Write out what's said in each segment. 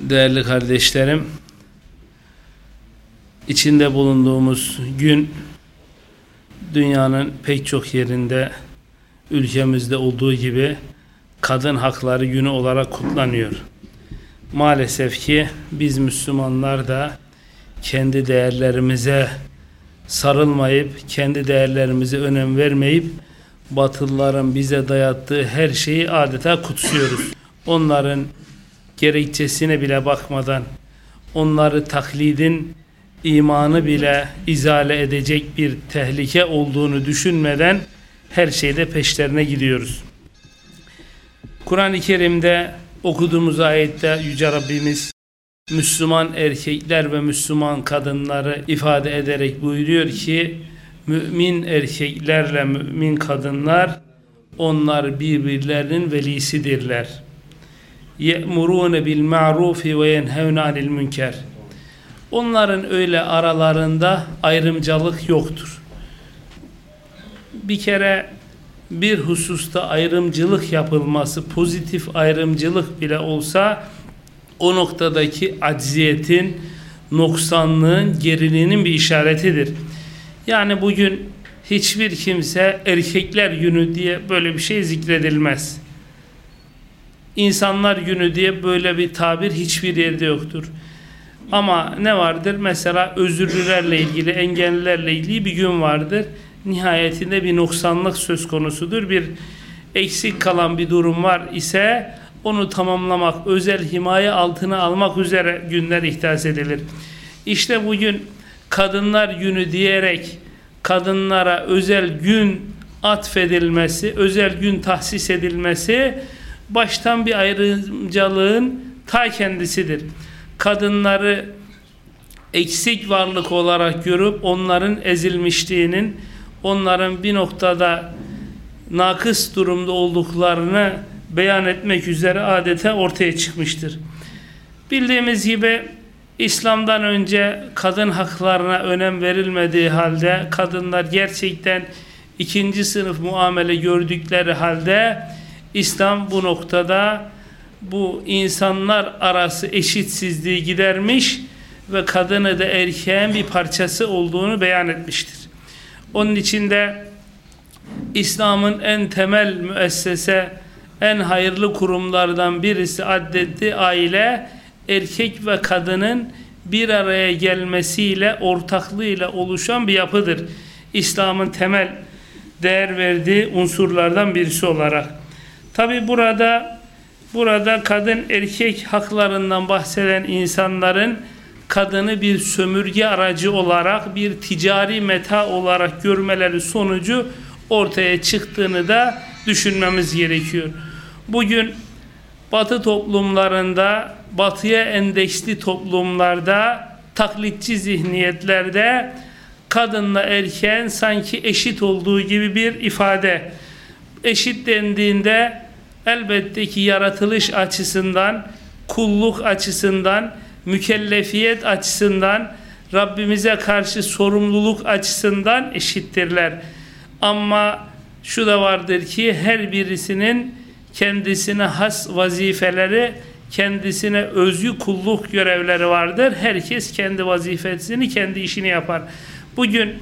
Değerli kardeşlerim, içinde bulunduğumuz gün dünyanın pek çok yerinde ülkemizde olduğu gibi kadın hakları günü olarak kutlanıyor. Maalesef ki biz Müslümanlar da kendi değerlerimize sarılmayıp, kendi değerlerimize önem vermeyip Batılıların bize dayattığı her şeyi adeta kutsuyoruz. Onların gerekçesine bile bakmadan onları taklidin imanı bile izale edecek bir tehlike olduğunu düşünmeden her şeyde peşlerine gidiyoruz. Kur'an-ı Kerim'de okuduğumuz ayette Yüce Rabbimiz Müslüman erkekler ve Müslüman kadınları ifade ederek buyuruyor ki mümin erkeklerle mümin kadınlar onlar birbirlerinin velisidirler. Ma'rufi ve yenhevne anil münker. Onların öyle aralarında ayrımcılık yoktur. Bir kere bir hususta ayrımcılık yapılması, pozitif ayrımcılık bile olsa o noktadaki acziyetin, noksanlığın, geriliğinin bir işaretidir. Yani bugün hiçbir kimse erkekler günü diye böyle bir şey zikredilmez. İnsanlar günü diye böyle bir tabir hiçbir yerde yoktur. Ama ne vardır? Mesela özürlülerle ilgili, engellilerle ilgili bir gün vardır. Nihayetinde bir noksanlık söz konusudur. Bir eksik kalan bir durum var ise onu tamamlamak, özel himaye altına almak üzere günler ihdas edilir. İşte bugün kadınlar günü diyerek kadınlara özel gün atfedilmesi, özel gün tahsis edilmesi baştan bir ayrımcalığın ta kendisidir. Kadınları eksik varlık olarak görüp onların ezilmişliğinin, onların bir noktada nakıs durumda olduklarını beyan etmek üzere adeta ortaya çıkmıştır. Bildiğimiz gibi İslam'dan önce kadın haklarına önem verilmediği halde kadınlar gerçekten ikinci sınıf muamele gördükleri halde İslam bu noktada bu insanlar arası eşitsizliği gidermiş ve kadını da erkeğin bir parçası olduğunu beyan etmiştir. Onun içinde İslam'ın en temel müessese, en hayırlı kurumlardan birisi addetti aile, erkek ve kadının bir araya gelmesiyle, ortaklığıyla oluşan bir yapıdır. İslam'ın temel değer verdiği unsurlardan birisi olarak. Tabi burada burada kadın erkek haklarından bahseden insanların kadını bir sömürge aracı olarak bir ticari meta olarak görmeleri sonucu ortaya çıktığını da düşünmemiz gerekiyor. Bugün batı toplumlarında batıya endeksli toplumlarda taklitçi zihniyetlerde kadınla erkeğin sanki eşit olduğu gibi bir ifade eşit dendiğinde elbette ki yaratılış açısından kulluk açısından mükellefiyet açısından Rabbimize karşı sorumluluk açısından eşittirler. Ama şu da vardır ki her birisinin kendisine has vazifeleri, kendisine özgü kulluk görevleri vardır. Herkes kendi vazifesini, kendi işini yapar. Bugün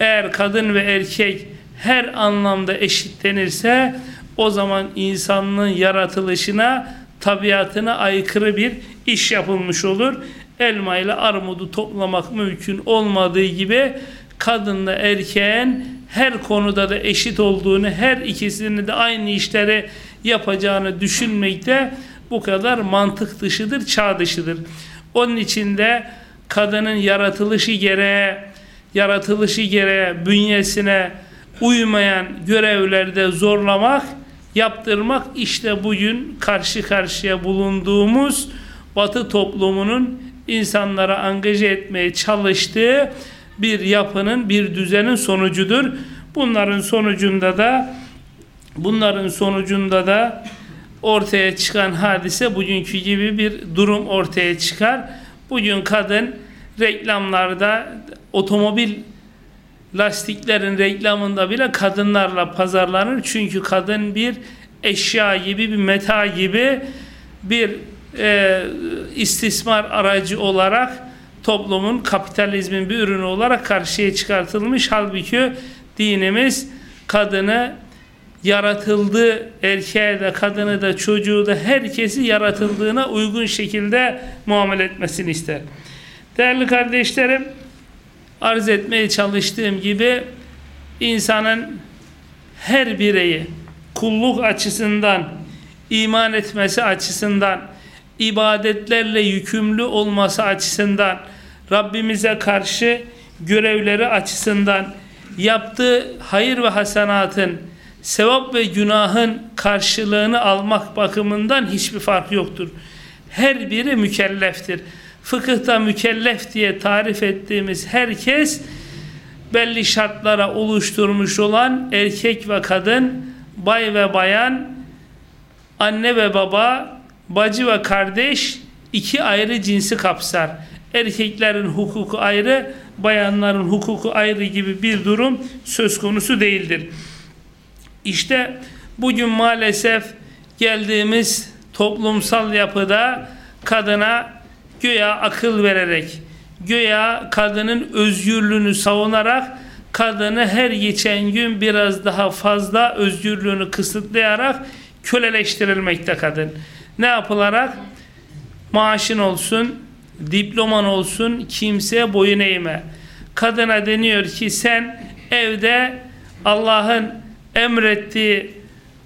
eğer kadın ve erkek her anlamda eşitlenirse o zaman insanlığın yaratılışına, tabiatına aykırı bir iş yapılmış olur. Elma ile armudu toplamak mümkün olmadığı gibi kadınla erkeğin her konuda da eşit olduğunu, her ikisini de aynı işleri yapacağını düşünmekte bu kadar mantık dışıdır, çağ dışıdır. Onun için de kadının yaratılışı gereği, yaratılışı gereği bünyesine uymayan görevlerde zorlamak, yaptırmak işte bugün karşı karşıya bulunduğumuz Batı toplumunun insanlara angaje etmeye çalıştığı bir yapının, bir düzenin sonucudur. Bunların sonucunda da bunların sonucunda da ortaya çıkan hadise bugünkü gibi bir durum ortaya çıkar. Bugün kadın reklamlarda otomobil lastiklerin reklamında bile kadınlarla pazarlanır. Çünkü kadın bir eşya gibi, bir meta gibi bir e, istismar aracı olarak toplumun kapitalizmin bir ürünü olarak karşıya çıkartılmış. Halbuki dinimiz kadını yaratıldığı erkeğe de kadını da çocuğu da herkesi yaratıldığına uygun şekilde muamele etmesini ister. Değerli kardeşlerim arz etmeye çalıştığım gibi insanın her bireyi kulluk açısından iman etmesi açısından ibadetlerle yükümlü olması açısından Rabbimize karşı görevleri açısından yaptığı hayır ve hasenatın sevap ve günahın karşılığını almak bakımından hiçbir fark yoktur. Her biri mükelleftir. Fıkıhta mükellef diye tarif ettiğimiz herkes belli şartlara oluşturmuş olan erkek ve kadın, bay ve bayan, anne ve baba, bacı ve kardeş iki ayrı cinsi kapsar. Erkeklerin hukuku ayrı, bayanların hukuku ayrı gibi bir durum söz konusu değildir. İşte bugün maalesef geldiğimiz toplumsal yapıda kadına göya akıl vererek, göya kadının özgürlüğünü savunarak kadını her geçen gün biraz daha fazla özgürlüğünü kısıtlayarak köleleştirilmekte kadın. Ne yapılarak? Maaşın olsun, diploman olsun, kimseye boyun eğme. Kadına deniyor ki sen evde Allah'ın emrettiği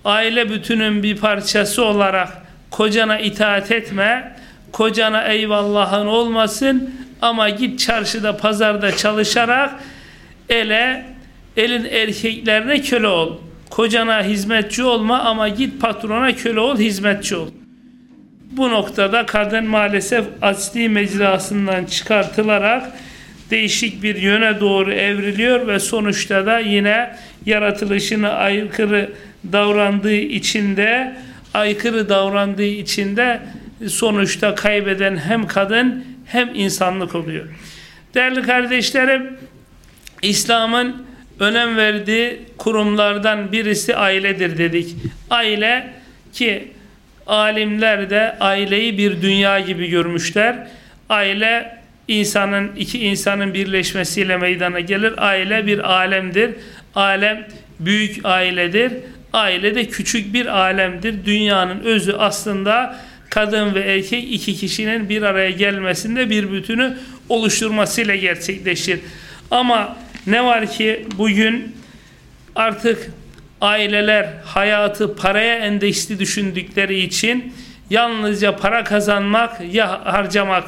aile bütünün bir parçası olarak kocana itaat etme, kocana eyvallahın olmasın ama git çarşıda pazarda çalışarak ele elin erkeklerine köle ol. Kocana hizmetçi olma ama git patrona köle ol, hizmetçi ol. Bu noktada kadın maalesef asli mecrasından çıkartılarak değişik bir yöne doğru evriliyor ve sonuçta da yine yaratılışına aykırı davrandığı içinde aykırı davrandığı içinde sonuçta kaybeden hem kadın hem insanlık oluyor. Değerli kardeşlerim, İslam'ın önem verdiği kurumlardan birisi ailedir dedik. Aile ki alimler de aileyi bir dünya gibi görmüşler. Aile insanın iki insanın birleşmesiyle meydana gelir. Aile bir alemdir. Alem büyük ailedir. Aile de küçük bir alemdir. Dünyanın özü aslında kadın ve erkek iki kişinin bir araya gelmesinde bir bütünü oluşturmasıyla gerçekleşir. Ama ne var ki bugün artık aileler hayatı paraya endeksli düşündükleri için yalnızca para kazanmak ya harcamak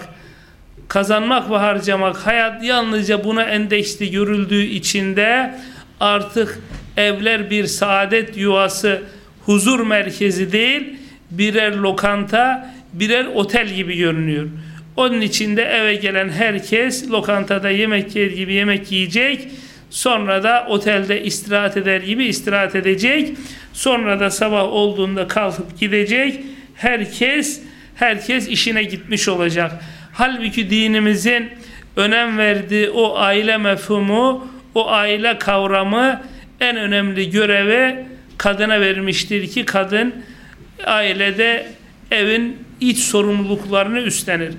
kazanmak ve harcamak hayat yalnızca buna endeksli görüldüğü içinde artık evler bir saadet yuvası huzur merkezi değil birer lokanta birer otel gibi görünüyor. Onun içinde eve gelen herkes lokantada yemek yer gibi yemek yiyecek. Sonra da otelde istirahat eder gibi istirahat edecek. Sonra da sabah olduğunda kalkıp gidecek. Herkes herkes işine gitmiş olacak. Halbuki dinimizin önem verdiği o aile mefhumu, o aile kavramı en önemli görevi kadına vermiştir ki kadın ailede evin iç sorumluluklarını üstlenir.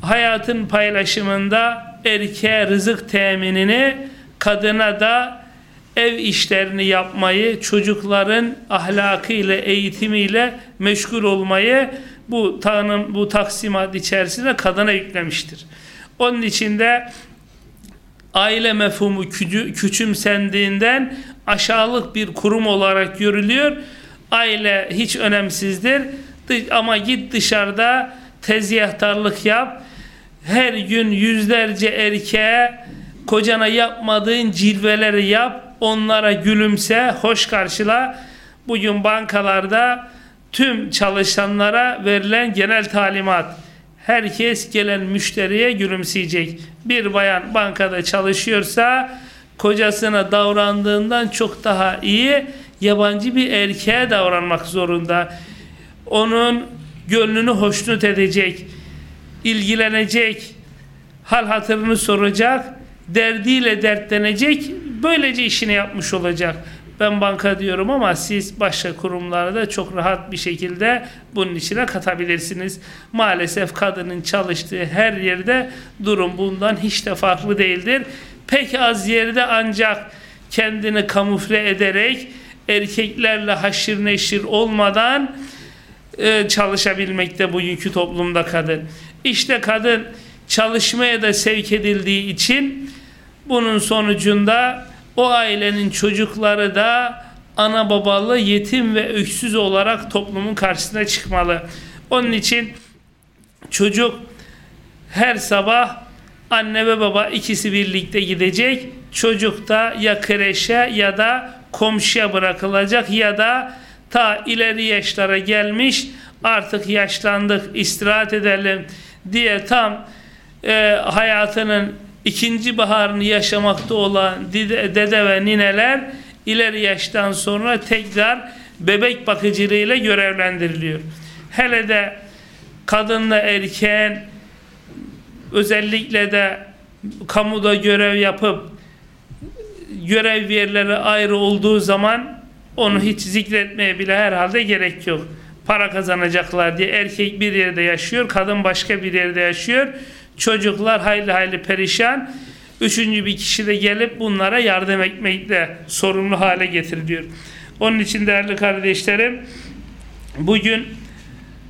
Hayatın paylaşımında erkeğe rızık teminini, kadına da ev işlerini yapmayı, çocukların ahlakıyla, eğitimiyle meşgul olmayı bu tanım, bu taksimat içerisinde kadına yüklemiştir. Onun içinde aile mefhumu küçümsendiğinden aşağılık bir kurum olarak görülüyor. Aile hiç önemsizdir ama git dışarıda tezgahtarlık yap. Her gün yüzlerce erkeğe kocana yapmadığın cilveleri yap. Onlara gülümse, hoş karşıla. Bugün bankalarda tüm çalışanlara verilen genel talimat. Herkes gelen müşteriye gülümseyecek. Bir bayan bankada çalışıyorsa kocasına davrandığından çok daha iyi yabancı bir erkeğe davranmak zorunda. Onun gönlünü hoşnut edecek, ilgilenecek, hal hatırını soracak, derdiyle dertlenecek, böylece işini yapmış olacak. Ben banka diyorum ama siz başka kurumları da çok rahat bir şekilde bunun içine katabilirsiniz. Maalesef kadının çalıştığı her yerde durum bundan hiç de farklı değildir. Pek az yerde ancak kendini kamufle ederek erkeklerle haşır neşir olmadan e, çalışabilmekte bugünkü toplumda kadın. İşte kadın çalışmaya da sevk edildiği için bunun sonucunda o ailenin çocukları da ana babalı yetim ve öksüz olarak toplumun karşısına çıkmalı. Onun için çocuk her sabah anne ve baba ikisi birlikte gidecek. Çocuk da ya kreşe ya da komşuya bırakılacak ya da ta ileri yaşlara gelmiş artık yaşlandık istirahat edelim diye tam e, hayatının ikinci baharını yaşamakta olan dede, dede ve nineler ileri yaştan sonra tekrar bebek bakıcılığıyla görevlendiriliyor. Hele de kadınla erkeğin özellikle de kamuda görev yapıp görev yerleri ayrı olduğu zaman onu hiç zikretmeye bile herhalde gerek yok. Para kazanacaklar diye erkek bir yerde yaşıyor, kadın başka bir yerde yaşıyor. Çocuklar hayli hayli perişan. Üçüncü bir kişi de gelip bunlara yardım etmekle sorumlu hale getiriliyor. Onun için değerli kardeşlerim bugün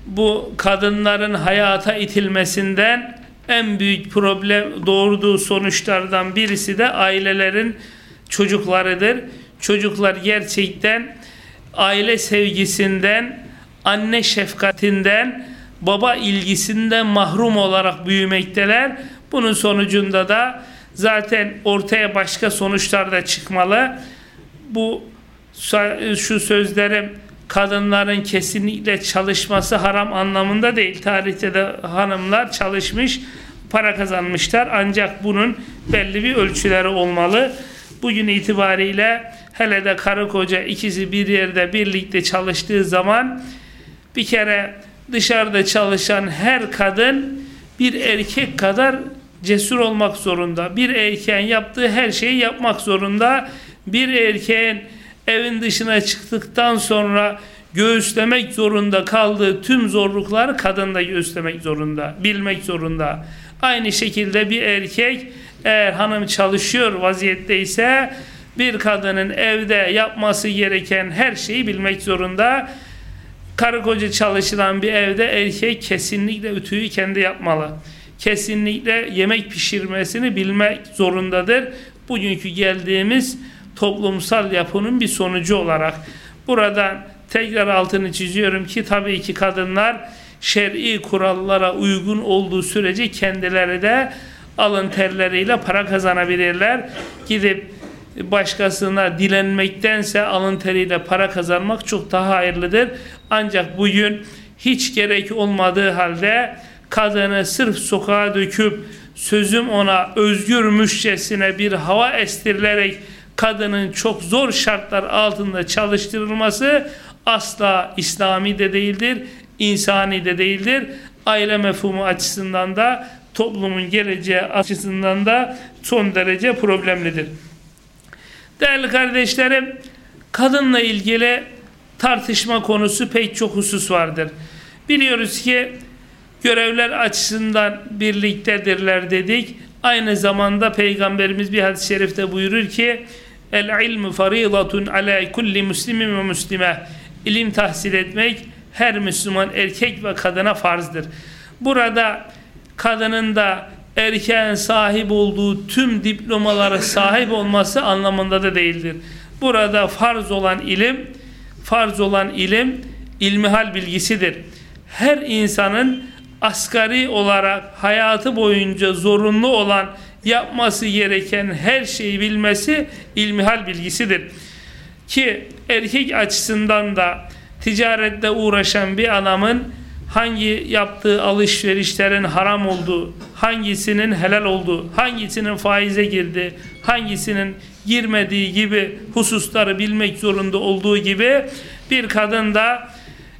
bu kadınların hayata itilmesinden en büyük problem doğurduğu sonuçlardan birisi de ailelerin çocuklarıdır. Çocuklar gerçekten aile sevgisinden, anne şefkatinden, baba ilgisinden mahrum olarak büyümekteler. Bunun sonucunda da zaten ortaya başka sonuçlar da çıkmalı. Bu şu sözlerim kadınların kesinlikle çalışması haram anlamında değil. Tarihte de hanımlar çalışmış, para kazanmışlar. Ancak bunun belli bir ölçüleri olmalı. Bugün itibariyle hele de karı koca ikisi bir yerde birlikte çalıştığı zaman bir kere dışarıda çalışan her kadın bir erkek kadar cesur olmak zorunda. Bir erkeğin yaptığı her şeyi yapmak zorunda. Bir erkeğin evin dışına çıktıktan sonra göğüslemek zorunda kaldığı tüm zorlukları kadın da göğüslemek zorunda, bilmek zorunda. Aynı şekilde bir erkek eğer hanım çalışıyor vaziyette ise bir kadının evde yapması gereken her şeyi bilmek zorunda. Karı koca çalışılan bir evde erkek kesinlikle ütüyü kendi yapmalı. Kesinlikle yemek pişirmesini bilmek zorundadır. Bugünkü geldiğimiz toplumsal yapının bir sonucu olarak. Buradan tekrar altını çiziyorum ki tabii ki kadınlar şer'i kurallara uygun olduğu sürece kendileri de alın terleriyle para kazanabilirler. Gidip başkasına dilenmektense alın teriyle para kazanmak çok daha hayırlıdır. Ancak bugün hiç gerek olmadığı halde kadını sırf sokağa döküp sözüm ona özgürmüşçesine bir hava estirilerek kadının çok zor şartlar altında çalıştırılması asla İslami de değildir, insani de değildir. Aile mefhumu açısından da toplumun geleceği açısından da son derece problemlidir. Değerli kardeşlerim, kadınla ilgili tartışma konusu pek çok husus vardır. Biliyoruz ki görevler açısından birliktedirler dedik. Aynı zamanda Peygamberimiz bir hadis-i şerifte buyurur ki El ilmu faridatun ala kulli muslimin ve muslime İlim tahsil etmek her Müslüman erkek ve kadına farzdır. Burada kadının da erkeğin sahip olduğu tüm diplomalara sahip olması anlamında da değildir. Burada farz olan ilim, farz olan ilim ilmihal bilgisidir. Her insanın asgari olarak hayatı boyunca zorunlu olan yapması gereken her şeyi bilmesi ilmihal bilgisidir. Ki erkek açısından da ticaretle uğraşan bir adamın hangi yaptığı alışverişlerin haram olduğu, hangisinin helal olduğu, hangisinin faize girdi, hangisinin girmediği gibi hususları bilmek zorunda olduğu gibi bir kadın da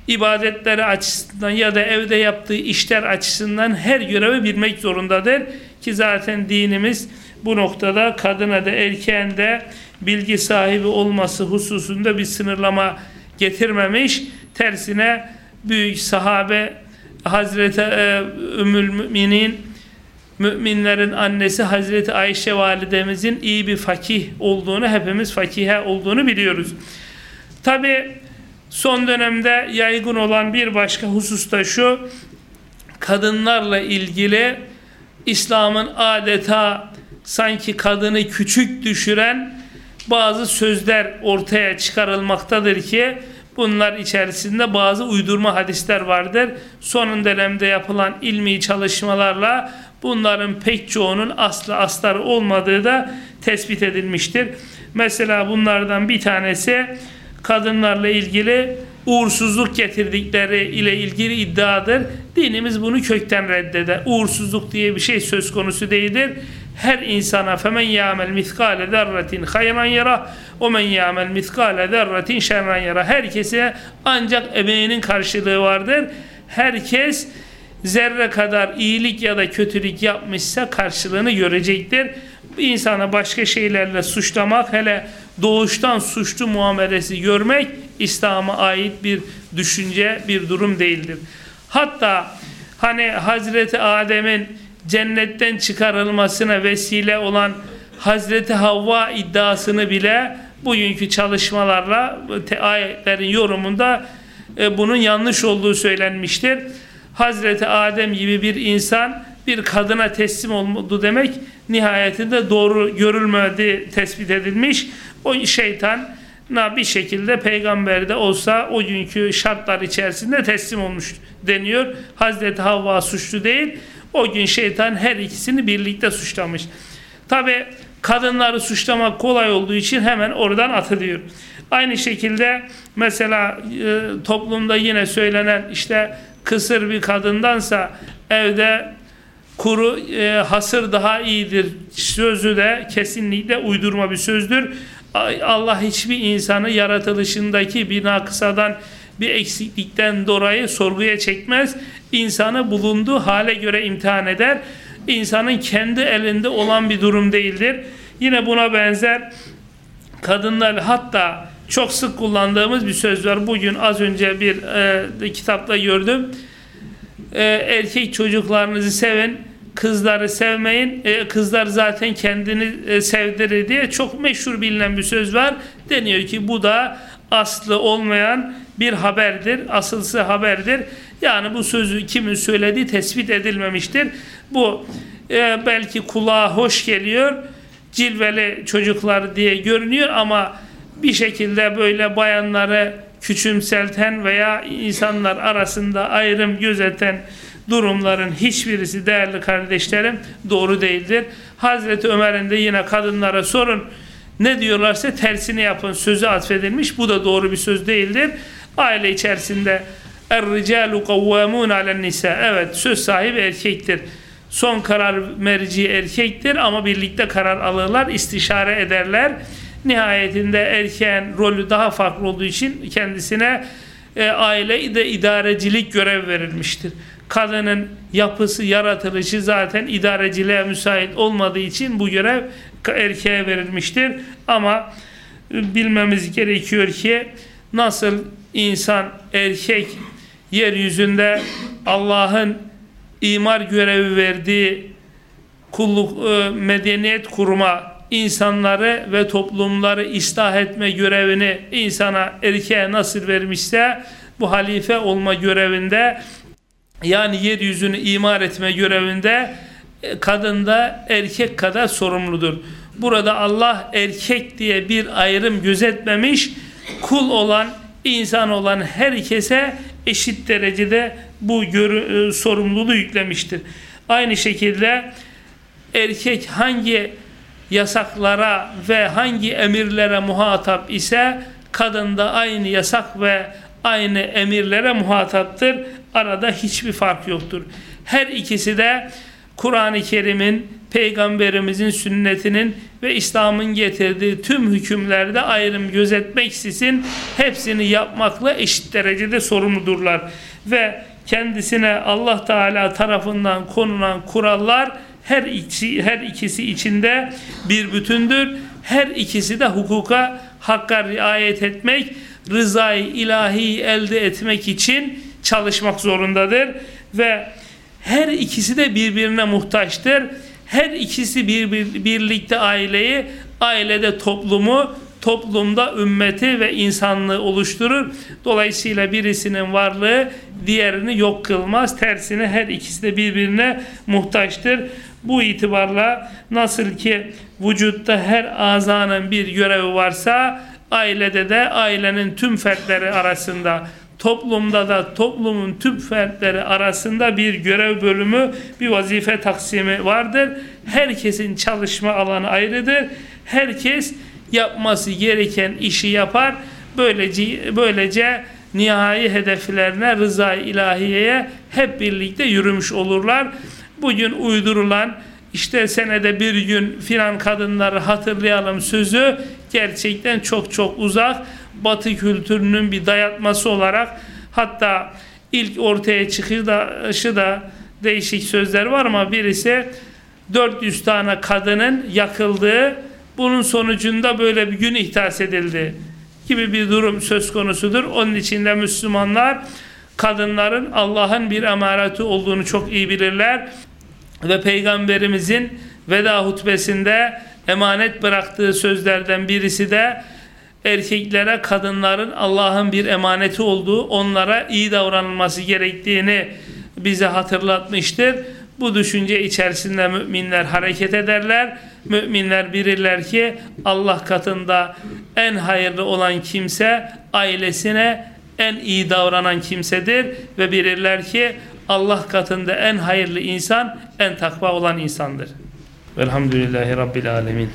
ibadetleri açısından ya da evde yaptığı işler açısından her görevi bilmek zorundadır. Ki zaten dinimiz bu noktada kadına da erkeğin de bilgi sahibi olması hususunda bir sınırlama getirmemiş. Tersine büyük sahabe Hazreti e, Ümmül Müminin müminlerin annesi Hazreti Ayşe validemizin iyi bir fakih olduğunu hepimiz fakihe olduğunu biliyoruz. Tabi son dönemde yaygın olan bir başka husus da şu kadınlarla ilgili İslam'ın adeta sanki kadını küçük düşüren bazı sözler ortaya çıkarılmaktadır ki bunlar içerisinde bazı uydurma hadisler vardır. Son dönemde yapılan ilmi çalışmalarla bunların pek çoğunun aslı astarı olmadığı da tespit edilmiştir. Mesela bunlardan bir tanesi kadınlarla ilgili uğursuzluk getirdikleri ile ilgili iddiadır. Dinimiz bunu kökten reddeder. Uğursuzluk diye bir şey söz konusu değildir. Her insana femen ya'mel miskale zerretin hayran yara o men ya'mel miskale zerretin şerran yara. Herkese ancak emeğinin karşılığı vardır. Herkes zerre kadar iyilik ya da kötülük yapmışsa karşılığını görecektir. Bir insana başka şeylerle suçlamak hele doğuştan suçlu muamelesi görmek İslam'a ait bir düşünce, bir durum değildir. Hatta hani Hazreti Adem'in cennetten çıkarılmasına vesile olan Hazreti Havva iddiasını bile bugünkü çalışmalarla ayetlerin yorumunda e, bunun yanlış olduğu söylenmiştir. Hazreti Adem gibi bir insan bir kadına teslim oldu demek nihayetinde doğru görülmedi tespit edilmiş. O şeytan bir şekilde peygamberde olsa o günkü şartlar içerisinde teslim olmuş deniyor. Hazreti Havva suçlu değil. O gün şeytan her ikisini birlikte suçlamış. Tabi kadınları suçlamak kolay olduğu için hemen oradan atılıyor. Aynı şekilde mesela e, toplumda yine söylenen işte kısır bir kadındansa evde kuru e, hasır daha iyidir sözü de kesinlikle uydurma bir sözdür. Allah hiçbir insanı yaratılışındaki bir nakısadan bir eksiklikten dolayı sorguya çekmez. İnsanı bulunduğu hale göre imtihan eder. İnsanın kendi elinde olan bir durum değildir. Yine buna benzer kadınlar hatta çok sık kullandığımız bir söz var. Bugün az önce bir e, kitapta gördüm. E, erkek çocuklarınızı sevin, kızları sevmeyin. E, kızlar zaten kendini e, sevdirir diye çok meşhur bilinen bir söz var. Deniyor ki bu da aslı olmayan bir haberdir. Asılsı haberdir. Yani bu sözü kimin söylediği tespit edilmemiştir. Bu e, belki kulağa hoş geliyor. Cilveli çocuklar diye görünüyor ama bir şekilde böyle bayanları küçümselten veya insanlar arasında ayrım gözeten durumların hiçbirisi değerli kardeşlerim doğru değildir. Hazreti Ömer'in de yine kadınlara sorun ne diyorlarsa tersini yapın sözü atfedilmiş. Bu da doğru bir söz değildir. Aile içerisinde Er-ricalu kavvamun alen nisa. Evet söz sahibi erkektir. Son karar merci erkektir ama birlikte karar alırlar, istişare ederler. Nihayetinde erkeğin rolü daha farklı olduğu için kendisine e, aile de idarecilik görev verilmiştir. Kadının yapısı, yaratılışı zaten idareciliğe müsait olmadığı için bu görev erkeğe verilmiştir. Ama e, bilmemiz gerekiyor ki nasıl insan erkek yeryüzünde Allah'ın imar görevi verdiği kulluk e, medeniyet kurma insanları ve toplumları ıslah etme görevini insana erkeğe nasıl vermişse bu halife olma görevinde yani yeryüzünü imar etme görevinde e, kadın da erkek kadar sorumludur. Burada Allah erkek diye bir ayrım gözetmemiş, kul olan, insan olan herkese eşit derecede bu görü, e, sorumluluğu yüklemiştir. Aynı şekilde erkek hangi yasaklara ve hangi emirlere muhatap ise kadın da aynı yasak ve aynı emirlere muhataptır. Arada hiçbir fark yoktur. Her ikisi de Kur'an-ı Kerim'in, Peygamberimizin sünnetinin ve İslam'ın getirdiği tüm hükümlerde ayrım gözetmeksizin hepsini yapmakla eşit derecede sorumludurlar. Ve kendisine Allah Teala tarafından konulan kurallar her ikisi, her ikisi içinde bir bütündür. Her ikisi de hukuka, hakka riayet etmek, rızayı ilahi elde etmek için çalışmak zorundadır ve her ikisi de birbirine muhtaçtır. Her ikisi bir, bir, birlikte aileyi, ailede toplumu, toplumda ümmeti ve insanlığı oluşturur. Dolayısıyla birisinin varlığı diğerini yok kılmaz. Tersine her ikisi de birbirine muhtaçtır. Bu itibarla nasıl ki vücutta her azanın bir görevi varsa ailede de ailenin tüm fertleri arasında toplumda da toplumun tüm fertleri arasında bir görev bölümü, bir vazife taksimi vardır. Herkesin çalışma alanı ayrıdır. Herkes yapması gereken işi yapar. Böylece, böylece nihai hedeflerine, rıza ilahiyeye hep birlikte yürümüş olurlar. Bugün uydurulan işte senede bir gün filan kadınları hatırlayalım sözü gerçekten çok çok uzak. Batı kültürünün bir dayatması olarak hatta ilk ortaya çıkışı da değişik sözler var ama birisi 400 tane kadının yakıldığı bunun sonucunda böyle bir gün ihtas edildi gibi bir durum söz konusudur. Onun için de Müslümanlar kadınların Allah'ın bir emareti olduğunu çok iyi bilirler ve Peygamberimizin veda hutbesinde emanet bıraktığı sözlerden birisi de erkeklere kadınların Allah'ın bir emaneti olduğu, onlara iyi davranılması gerektiğini bize hatırlatmıştır. Bu düşünce içerisinde müminler hareket ederler. Müminler bilirler ki Allah katında en hayırlı olan kimse ailesine en iyi davranan kimsedir ve bilirler ki Allah katında en hayırlı insan en takva olan insandır. Velhamdülillahi Rabbil Alemin.